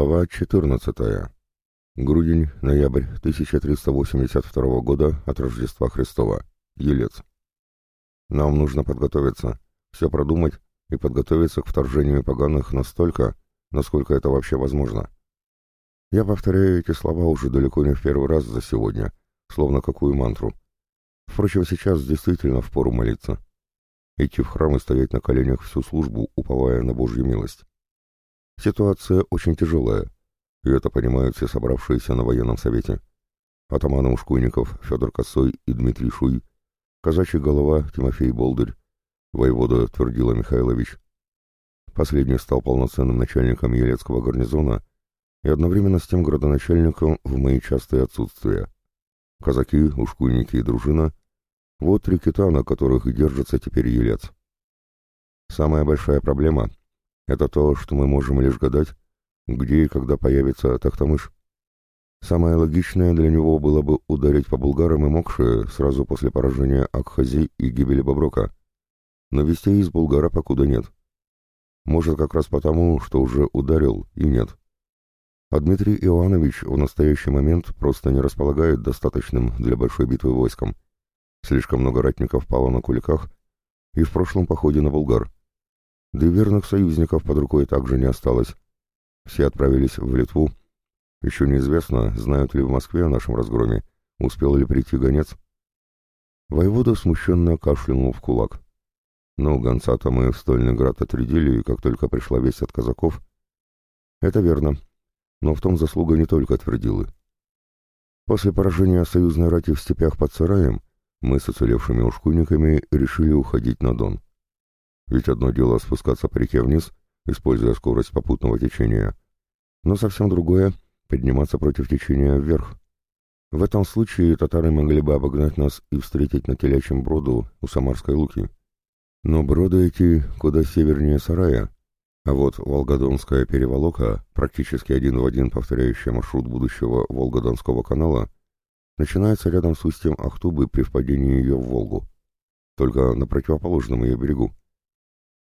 Глава 14. Грудень, ноябрь 1382 года от Рождества Христова. Елец. Нам нужно подготовиться, все продумать и подготовиться к вторжению поганых настолько, насколько это вообще возможно. Я повторяю эти слова уже далеко не в первый раз за сегодня, словно какую мантру. Впрочем, сейчас действительно впору молиться. Идти в храм и стоять на коленях всю службу, уповая на Божью милость. Ситуация очень тяжелая, и это понимают все собравшиеся на военном совете. Атаманы Ушкуйников Федор Косой и Дмитрий Шуй, казачий голова Тимофей Болдырь, воевода Твердила Михайлович. Последний стал полноценным начальником Елецкого гарнизона и одновременно с тем градоначальником в мои частые отсутствия. Казаки, ушкуйники и дружина — вот три кита, на которых и держится теперь Елец. Самая большая проблема это то, что мы можем лишь гадать, где и когда появится Тахтамыш. Самое логичное для него было бы ударить по булгарам и Мокше сразу после поражения Акхази и гибели Боброка. Но вестей из Булгара покуда нет. Может, как раз потому, что уже ударил и нет. А Дмитрий Иоанович в настоящий момент просто не располагает достаточным для большой битвы войском. Слишком много ратников пало на Куликах и в прошлом походе на Булгар. Да и верных союзников под рукой также не осталось. Все отправились в Литву. Еще неизвестно, знают ли в Москве о нашем разгроме, успел ли прийти гонец. Воевода смущенно кашлянул в кулак. Ну, гонца-то мы в Стольный град отрядили, как только пришла весть от казаков. Это верно, но в том заслуга не только Твердилы. После поражения союзной рати в степях под Сараем мы с уцелевшими ушкуйниками решили уходить на Дон. Ведь одно дело спускаться по реке вниз, используя скорость попутного течения, но совсем другое — подниматься против течения вверх. В этом случае татары могли бы обогнать нас и встретить на телячьем броду у Самарской Луки. Но броды эти куда севернее Сарая, а вот Волгодонская переволока, практически один в один повторяющая маршрут будущего Волгодонского канала, начинается рядом с устьем Ахтубы при впадении ее в Волгу, только на противоположном ее берегу.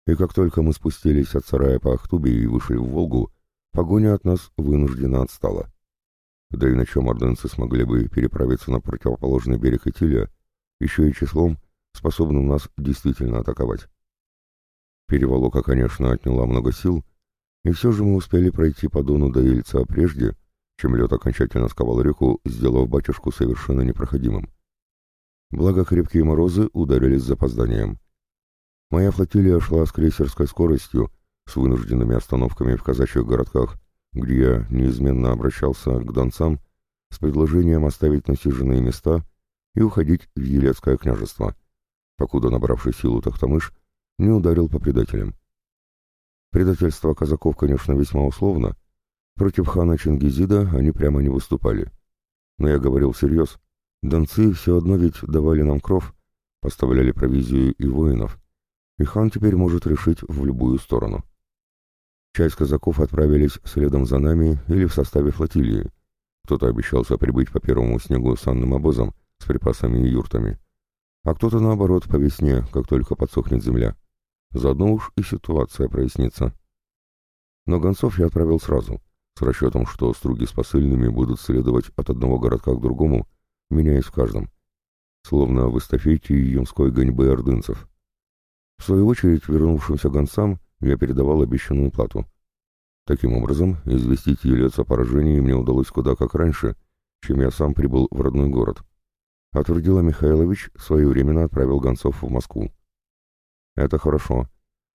И как только мы спустились от сарая по Ахтубе и вышли в Волгу, погоня от нас вынуждена отстала. Да и на чем орденцы смогли бы переправиться на противоположный берег Итиля, еще и числом, способным нас действительно атаковать. Переволока, конечно, отняла много сил, и все же мы успели пройти по Дону до Ельца прежде, чем лед окончательно сковал реку, сделав батюшку совершенно непроходимым. Благо крепкие морозы ударились с запозданием. Моя флотилия шла с крейсерской скоростью, с вынужденными остановками в казачьих городках, где я неизменно обращался к донцам с предложением оставить насиженные места и уходить в Елецкое княжество, покуда набравший силу Тахтамыш не ударил по предателям. Предательство казаков, конечно, весьма условно. Против хана Чингизида они прямо не выступали. Но я говорил всерьез. Донцы все одно ведь давали нам кров, поставляли провизию и воинов и хан теперь может решить в любую сторону. Часть казаков отправились следом за нами или в составе флотилии. Кто-то обещался прибыть по первому снегу с санным обозом, с припасами и юртами. А кто-то, наоборот, по весне, как только подсохнет земля. Заодно уж и ситуация прояснится. Но гонцов я отправил сразу, с расчетом, что струги с посыльными будут следовать от одного городка к другому, меняясь в каждом. Словно в эстафете ямской гоньбы ордынцев. В свою очередь, вернувшимся гонцам я передавал обещанную плату. Таким образом, известить Елец о поражении мне удалось куда как раньше, чем я сам прибыл в родной город. А Твердила Михайлович своевременно отправил гонцов в Москву. Это хорошо,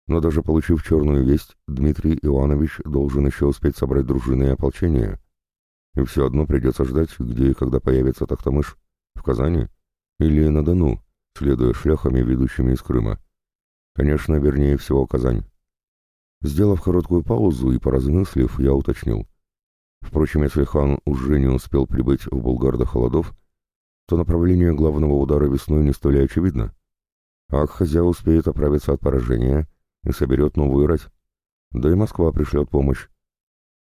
но даже получив черную весть, Дмитрий Иванович должен еще успеть собрать дружины и ополчение. И все одно придется ждать, где и когда появится Тахтамыш, в Казани или на Дону, следуя шляхами, ведущими из Крыма. Конечно, вернее всего Казань. Сделав короткую паузу и поразмыслив, я уточнил. Впрочем, если хан уже не успел прибыть в Булгар до холодов, то направление главного удара весной не столь очевидно. Акхазя успеет оправиться от поражения и соберет новую рать. Да и Москва пришлет помощь.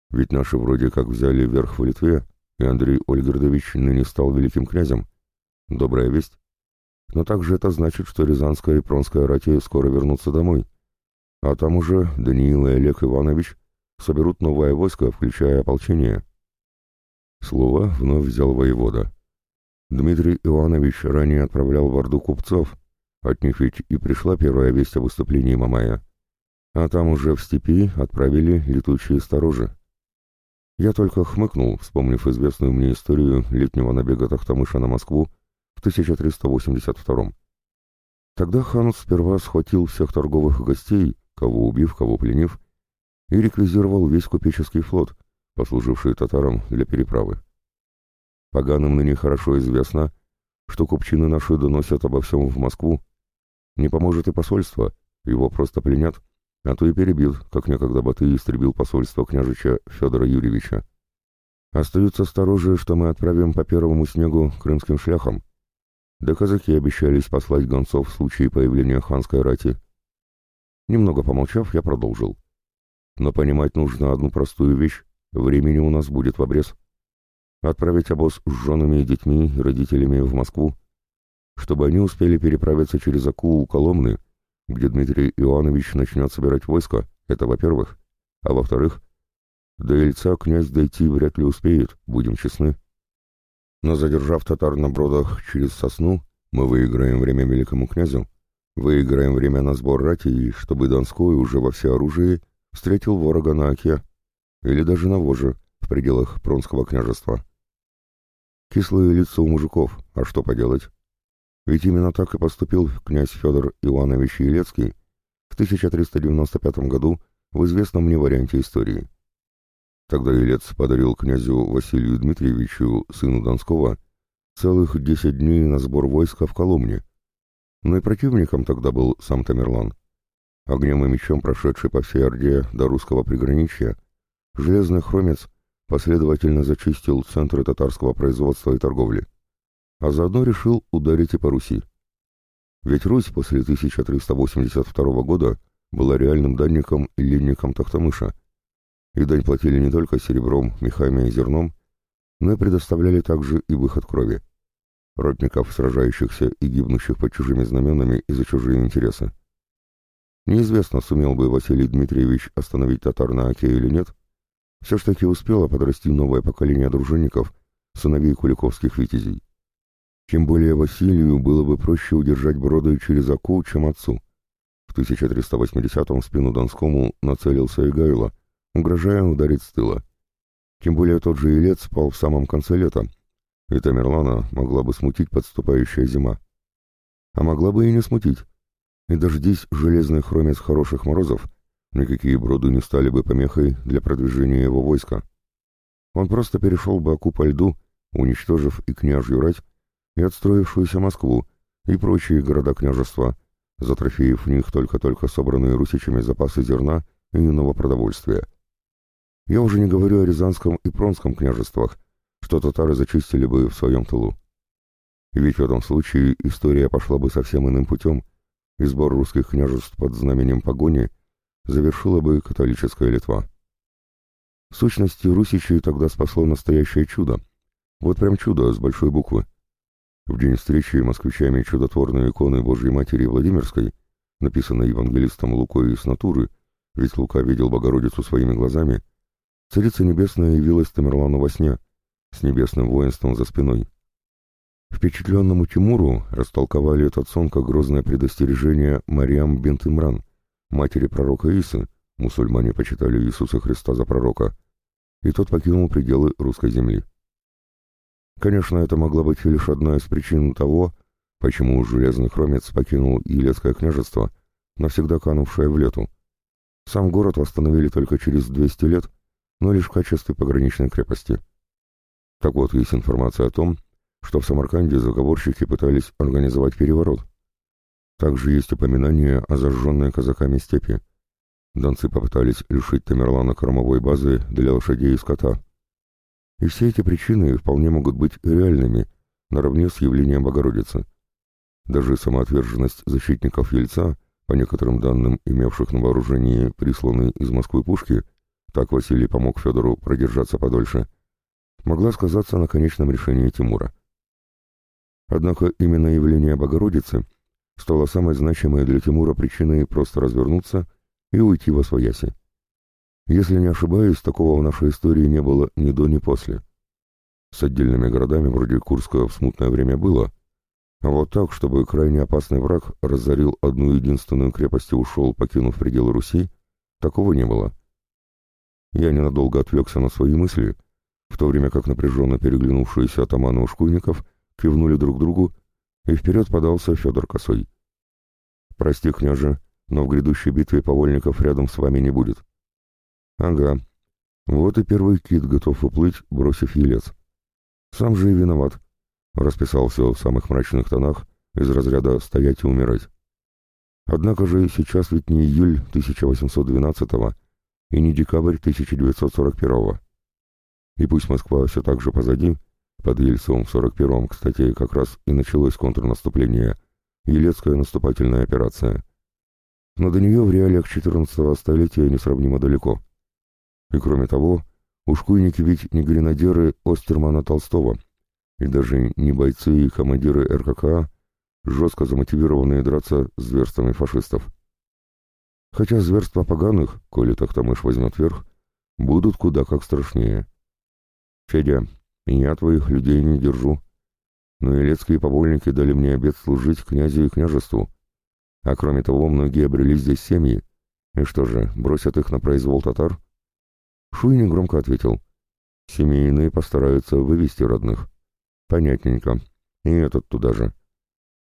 Ведь наши вроде как взяли верх в Литве, и Андрей Ольгердович ныне стал великим князем. Добрая весть. Но также это значит, что Рязанская и Пронская рати скоро вернутся домой. А там уже Даниил и Олег Иванович соберут новое войско, включая ополчение. Слово вновь взял воевода. Дмитрий Иванович ранее отправлял в Орду купцов, от них ведь и пришла первая весть о выступлении Мамая. А там уже в степи отправили летучие сторожи. Я только хмыкнул, вспомнив известную мне историю летнего набега Тахтамыша на Москву в 1382 Тогда хан сперва схватил всех торговых гостей, кого убив, кого пленив, и реквизировал весь купеческий флот, послуживший татарам для переправы. Поганым ныне хорошо известно, что купчины наши доносят обо всем в Москву. Не поможет и посольство, его просто пленят, а то и перебьют, как некогда Батый истребил посольство княжича Федора Юрьевича. Остаются сторожи, что мы отправим по первому снегу крымским шляхам. Да казаки обещались послать гонцов в случае появления ханской рати. Немного помолчав, я продолжил. Но понимать нужно одну простую вещь. Времени у нас будет в обрез. Отправить обоз с женами и детьми родителями в Москву, чтобы они успели переправиться через Аку у Коломны, где Дмитрий Иоаннович начнет собирать войско, это во-первых. А во-вторых, до Ильца князь дойти вряд ли успеет, будем честны. Но задержав татар на бродах через сосну, мы выиграем время великому князю, выиграем время на сбор рати, и чтобы Донской уже во всеоружии встретил ворога на Оке, или даже на Воже, в пределах Пронского княжества. Кислые лица у мужиков, а что поделать? Ведь именно так и поступил князь Федор Иванович Елецкий в 1395 году в известном мне варианте истории. Тогда Елец подарил князю Василию Дмитриевичу, сыну Донского, целых десять дней на сбор войска в Коломне. Но и противником тогда был сам Тамерлан. Огнем и мечом прошедший по всей Орде до русского приграничья, железный хромец последовательно зачистил центры татарского производства и торговли а заодно решил ударить и по Руси. Ведь Русь после 1382 года была реальным данником и ленником Тахтамыша, и дань платили не только серебром, мехами и зерном, но и предоставляли также и выход крови, ротников, сражающихся и гибнущих под чужими знаменами и за чужие интересы. Неизвестно, сумел бы Василий Дмитриевич остановить татар на Оке или нет, все ж таки успело подрасти новое поколение дружинников, сыновей куликовских витязей. Тем более Василию было бы проще удержать броды через Аку, чем отцу. В 1380-м в спину Донскому нацелился Игайло, угрожая ударить с тыла. Тем более тот же Илец спал в самом конце лета, и Тамерлана могла бы смутить подступающая зима. А могла бы и не смутить. И дождись железный хромец хороших морозов, никакие броды не стали бы помехой для продвижения его войска. Он просто перешел бы Аку по льду, уничтожив и княжью рать, и отстроившуюся Москву, и прочие города княжества, затрофеив в них только-только собранные русичами запасы зерна и иного продовольствия. Я уже не говорю о Рязанском и Пронском княжествах, что татары зачистили бы в своем тылу. Ведь в этом случае история пошла бы совсем иным путем, и сбор русских княжеств под знаменем погони завершила бы католическая Литва. В сущности, русичей тогда спасло настоящее чудо. Вот прям чудо с большой буквы. В день встречи москвичами чудотворной иконы Божьей Матери Владимирской, написанной евангелистом Лукой с натуры, ведь Лука видел Богородицу своими глазами, Царица Небесная явилась Тамерлану во сне, с небесным воинством за спиной. Впечатленному Тимуру растолковали этот сон как грозное предостережение Мариам бент Имран, матери пророка Исы, мусульмане почитали Иисуса Христа за пророка, и тот покинул пределы русской земли. Конечно, это могла быть лишь одна из причин того, почему Железный Хромец покинул Елецкое княжество, навсегда канувшее в лету. Сам город восстановили только через 200 лет, но лишь в качестве пограничной крепости. Так вот, есть информация о том, что в Самарканде заговорщики пытались организовать переворот. Также есть упоминание о зажженной казаками степи. Донцы попытались лишить Тамерлана кормовой базы для лошадей и скота. И все эти причины вполне могут быть реальными, наравне с явлением Богородицы. Даже самоотверженность защитников Ельца, по некоторым данным, имевших на вооружении присланные из Москвы пушки, так Василий помог Федору продержаться подольше, могла сказаться на конечном решении Тимура. Однако именно явление Богородицы стало самой значимой для Тимура причиной просто развернуться и уйти во свояси. Если не ошибаюсь, такого в нашей истории не было ни до, ни после. С отдельными городами вроде Курска в смутное время было, а вот так, чтобы крайне опасный враг разорил одну единственную крепость и ушел, покинув пределы Руси, такого не было. Я ненадолго отвлекся на свои мысли, в то время как напряженно переглянувшиеся атаманы ушкуйников кивнули друг другу, и вперед подался Федор Косой. «Прости, княже, но в грядущей битве повольников рядом с вами не будет». «Ага. Вот и первый кит готов уплыть, бросив елец. Сам же и виноват». Расписал все в самых мрачных тонах, из разряда «стоять и умирать». Однако же сейчас ведь не июль 1812 и не декабрь 1941 И пусть Москва все так же позади, под Ельцом в 41-м, кстати, как раз и началось контрнаступление, Елецкая наступательная операция. Но до нее в реалиях 14-го столетия несравнимо далеко. И кроме того, ушкуйники ведь не гренадеры Остермана Толстого, и даже не бойцы и командиры РКК, жестко замотивированные драться с зверствами фашистов. Хотя зверства поганых, коли Тахтамыш возьмет верх, будут куда как страшнее. Федя, я твоих людей не держу. Но елецкие повольники дали мне обет служить князю и княжеству. А кроме того, многие обрели здесь семьи. И что же, бросят их на произвол татар? Шуйни громко ответил. Семейные постараются вывести родных. Понятненько. И этот туда же.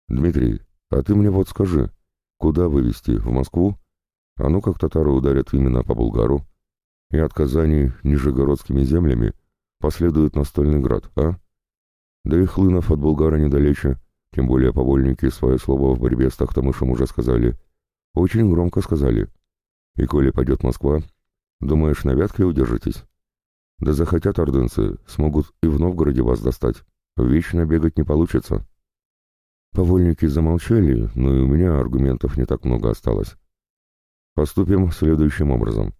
Дмитрий, а ты мне вот скажи, куда вывести, в Москву? А ну как татары ударят именно по Булгару? И от Казани нижегородскими землями последует настольный град, а? Да и Хлынов от Булгара недалече, тем более повольники свое слово в борьбе с Тахтамышем уже сказали. Очень громко сказали. И коли пойдет Москва, думаешь, на Вятке удержитесь? Да захотят ордынцы, смогут и в Новгороде вас достать. Вечно бегать не получится. Повольники замолчали, но и у меня аргументов не так много осталось. Поступим следующим образом.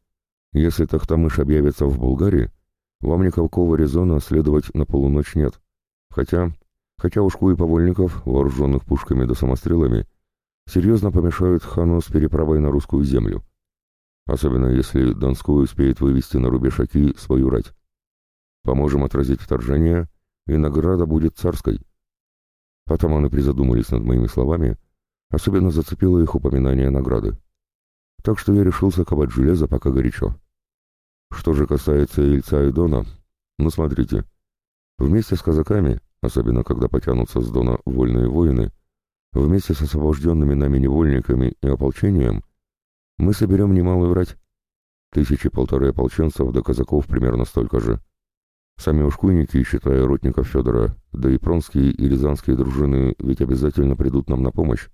Если Тахтамыш объявится в Булгарии, вам никакого резона следовать на полуночь нет. Хотя, хотя ушку и повольников, вооруженных пушками да самострелами, серьезно помешают хану с переправой на русскую землю. Особенно если Донской успеет вывести на рубеж Оки свою рать. Поможем отразить вторжение, и награда будет царской. Атаманы призадумались над моими словами, особенно зацепило их упоминание награды. Так что я решился ковать железо пока горячо. Что же касается Ильца и Дона, ну смотрите, вместе с казаками, особенно когда потянутся с Дона вольные воины, вместе с освобожденными нами невольниками и ополчением, мы соберем немалую рать. Тысячи полторы ополченцев до казаков примерно столько же. Сами ушкуйники, считая ротников Федора, да и пронские и рязанские дружины ведь обязательно придут нам на помощь.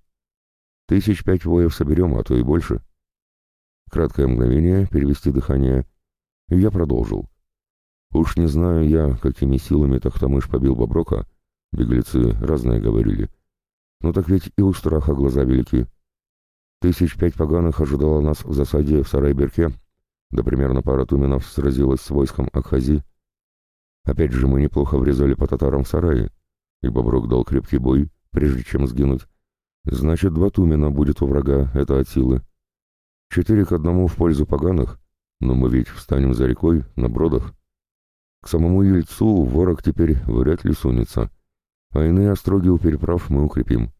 Тысяч пять воев соберем, а то и больше. Краткое мгновение, перевести дыхание — и я продолжил. Уж не знаю я, какими силами Тахтамыш побил Боброка, беглецы разные говорили. Но так ведь и у страха глаза велики. Тысяч пять поганых ожидало нас в засаде в Сарайберке, да примерно пара туменов сразилась с войском Акхази. Опять же мы неплохо врезали по татарам в сарае, и Боброк дал крепкий бой, прежде чем сгинуть. Значит, два тумена будет у врага, это от силы. Четыре к одному в пользу поганых — но мы ведь встанем за рекой, на бродах. К самому Ельцу ворог теперь вряд ли сунется, а иные остроги у переправ мы укрепим.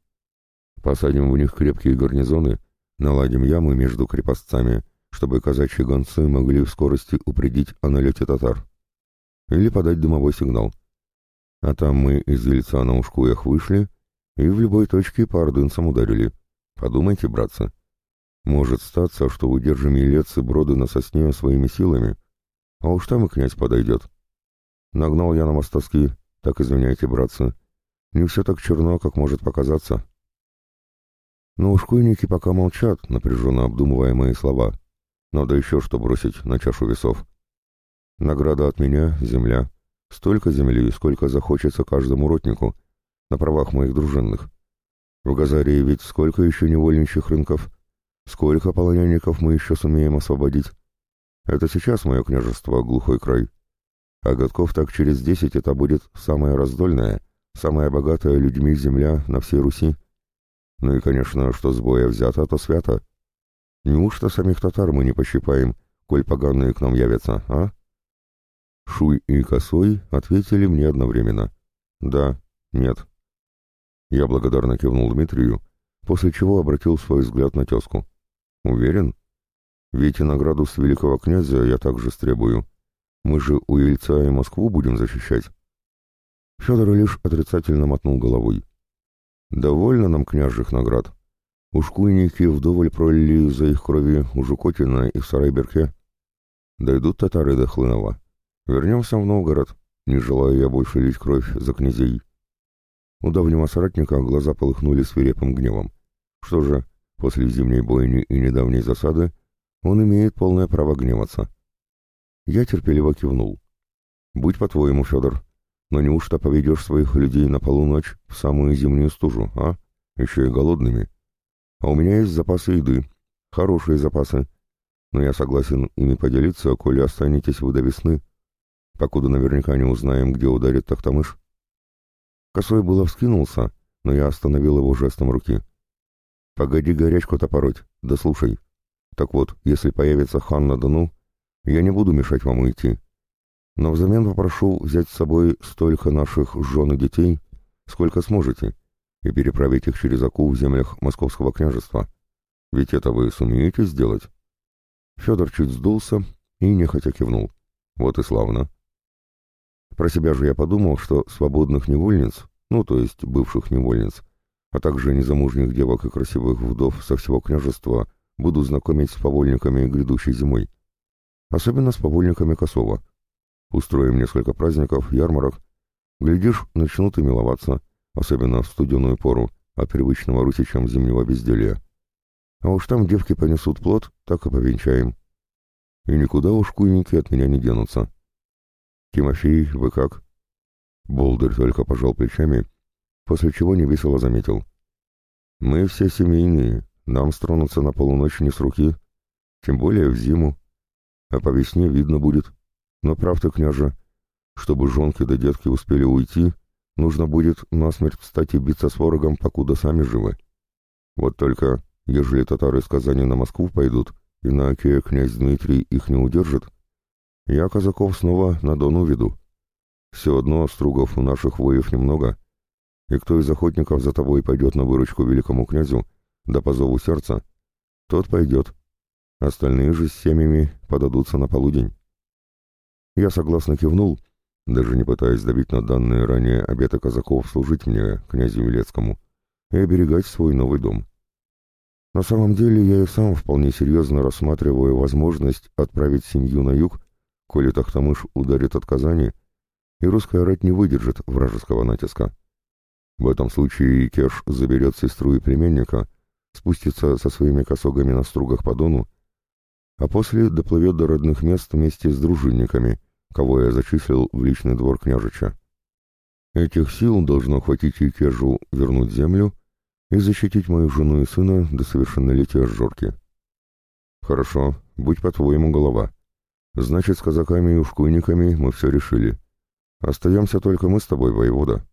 Посадим в них крепкие гарнизоны, наладим ямы между крепостцами, чтобы казачьи гонцы могли в скорости упредить о налете татар. Или подать дымовой сигнал. А там мы из Ельца на ушкуях вышли и в любой точке по ордынцам ударили. Подумайте, братцы. Может статься, что удержим елец и броды на сосне своими силами, а уж там и князь подойдет. Нагнал я на мостовски, так извиняйте, братцы. Не все так черно, как может показаться. Но ушкуйники пока молчат, напряженно обдумывая мои слова. Надо еще что бросить на чашу весов. Награда от меня — земля. Столько земли, сколько захочется каждому ротнику, на правах моих дружинных. В Газарии ведь сколько еще невольничьих рынков — Сколько полонянников мы еще сумеем освободить? Это сейчас мое княжество, глухой край. А годков так через десять это будет самая раздольная, самая богатая людьми земля на всей Руси. Ну и, конечно, что с боя взято, то свято. Неужто самих татар мы не пощипаем, коль поганые к нам явятся, а?» Шуй и Косой ответили мне одновременно. «Да, нет». Я благодарно кивнул Дмитрию, после чего обратил свой взгляд на тезку. «Уверен? Ведь и награду с великого князя я также стребую. Мы же у Ельца и Москву будем защищать». Федор лишь отрицательно мотнул головой. «Довольно нам княжих наград. Ушкуйники вдоволь пролили за их крови у Жукотина и в Сарайберке. Дойдут татары до Хлынова. Вернемся в Новгород, не желая я больше лить кровь за князей». У давнего соратника глаза полыхнули свирепым гневом. Что же, после зимней бойни и недавней засады он имеет полное право гневаться. Я терпеливо кивнул. «Будь по-твоему, Федор, но неужто поведешь своих людей на полуночь в самую зимнюю стужу, а? Еще и голодными. А у меня есть запасы еды, хорошие запасы, но я согласен ими поделиться, коли останетесь вы до весны, покуда наверняка не узнаем, где ударит Тахтамыш». Косой было вскинулся, но я остановил его жестом руки. «Погоди горячку-то пороть, да слушай. Так вот, если появится хан на Дону, я не буду мешать вам уйти. Но взамен попрошу взять с собой столько наших жен и детей, сколько сможете, и переправить их через Аку в землях Московского княжества. Ведь это вы сумеете сделать?» Федор чуть сдулся и нехотя кивнул. «Вот и славно. Про себя же я подумал, что свободных невольниц, ну, то есть бывших невольниц, а также незамужних девок и красивых вдов со всего княжества буду знакомить с повольниками грядущей зимой. Особенно с повольниками Косова. Устроим несколько праздников, ярмарок. Глядишь, начнут и миловаться, особенно в студеную пору, от привычного русичам зимнего безделья. А уж там девки понесут плод, так и повенчаем. И никуда уж куйники от меня не денутся. «Тимофей, вы как?» Болдырь только пожал плечами, после чего невесело заметил. «Мы все семейные, нам стронуться на полуночь не с руки, тем более в зиму, а по весне видно будет. Но прав ты, княже, чтобы жонки да детки успели уйти, нужно будет насмерть встать и биться с ворогом, покуда сами живы. Вот только, ежели татары из Казани на Москву пойдут, и на Оке князь Дмитрий их не удержит, я казаков снова на Дону веду. Все одно стругов у наших воев немного, и кто из охотников за тобой пойдет на выручку великому князю, да по зову сердца, тот пойдет. Остальные же с семьями подадутся на полудень. Я согласно кивнул, даже не пытаясь давить на данные ранее обеты казаков служить мне, князю Велецкому, и оберегать свой новый дом. На самом деле я и сам вполне серьезно рассматриваю возможность отправить семью на юг коли Тахтамыш ударит от Казани, и русская рать не выдержит вражеского натиска. В этом случае Кеш заберет сестру и племянника, спустится со своими косогами на стругах по Дону, а после доплывет до родных мест вместе с дружинниками, кого я зачислил в личный двор княжича. Этих сил должно хватить и Кежу вернуть землю и защитить мою жену и сына до совершеннолетия Жорки. Хорошо, будь по-твоему голова. Значит, с казаками и ушкуйниками мы все решили. Остаемся только мы с тобой, воевода.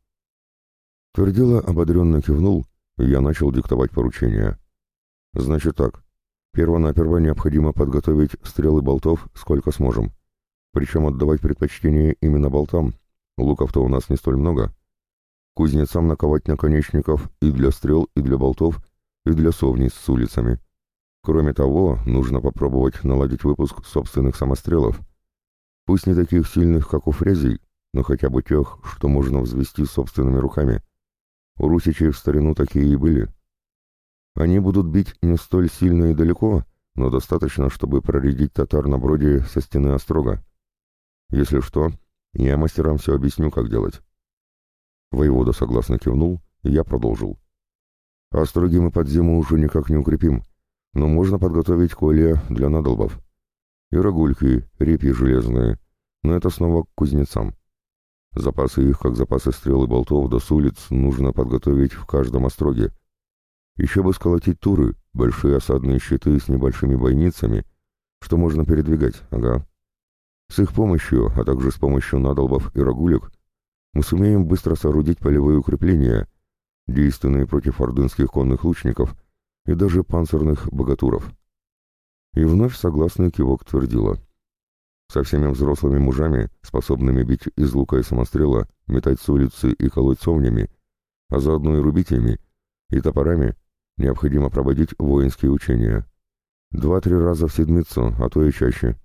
Твердила ободренно кивнул, и я начал диктовать поручения. Значит так. Первонаперво необходимо подготовить стрелы болтов сколько сможем. Причем отдавать предпочтение именно болтам. Луков-то у нас не столь много. Кузнецам наковать наконечников и для стрел, и для болтов, и для совней с улицами. Кроме того, нужно попробовать наладить выпуск собственных самострелов. Пусть не таких сильных, как у фрезий, но хотя бы тех, что можно взвести собственными руками. У русичей в старину такие и были. Они будут бить не столь сильно и далеко, но достаточно, чтобы проредить татар на броде со стены острога. Если что, я мастерам все объясню, как делать. Воевода согласно кивнул, и я продолжил. Остроги мы под зиму уже никак не укрепим, но можно подготовить колья для надолбов. И рогульки, репьи железные, но это снова к кузнецам. Запасы их, как запасы стрел и болтов до с улиц, нужно подготовить в каждом остроге. Еще бы сколотить туры, большие осадные щиты с небольшими бойницами, что можно передвигать, ага. С их помощью, а также с помощью надолбов и рогулек, мы сумеем быстро соорудить полевые укрепления, действенные против ордынских конных лучников и даже панцирных богатуров. И вновь согласный кивок твердила. Со всеми взрослыми мужами, способными бить из лука и самострела, метать с улицы и колоть совнями, а заодно и рубить ими, и топорами, необходимо проводить воинские учения. Два-три раза в седмицу, а то и чаще.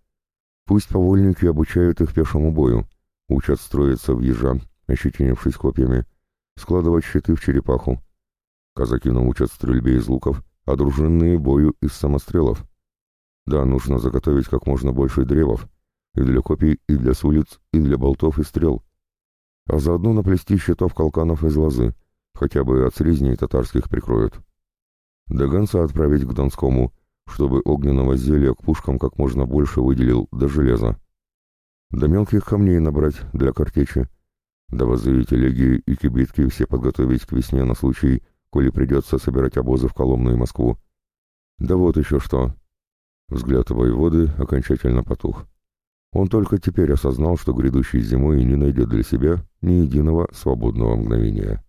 Пусть повольники обучают их пешему бою, учат строиться в ежа, ощетинившись копьями, складывать щиты в черепаху. Казаки научат стрельбе из луков, а дружинные бою из самострелов. Да, нужно заготовить как можно больше древов, и для копий, и для с улиц, и для болтов и стрел. А заодно наплести щитов калканов из лозы, хотя бы от слизней татарских прикроют. До отправить к Донскому, чтобы огненного зелья к пушкам как можно больше выделил до железа. До мелких камней набрать для картечи. До вазы и телеги и кибитки все подготовить к весне на случай, коли придется собирать обозы в Коломну и Москву. Да вот еще что. Взгляд воеводы окончательно потух. Он только теперь осознал, что грядущей зимой не найдет для себя ни единого свободного мгновения.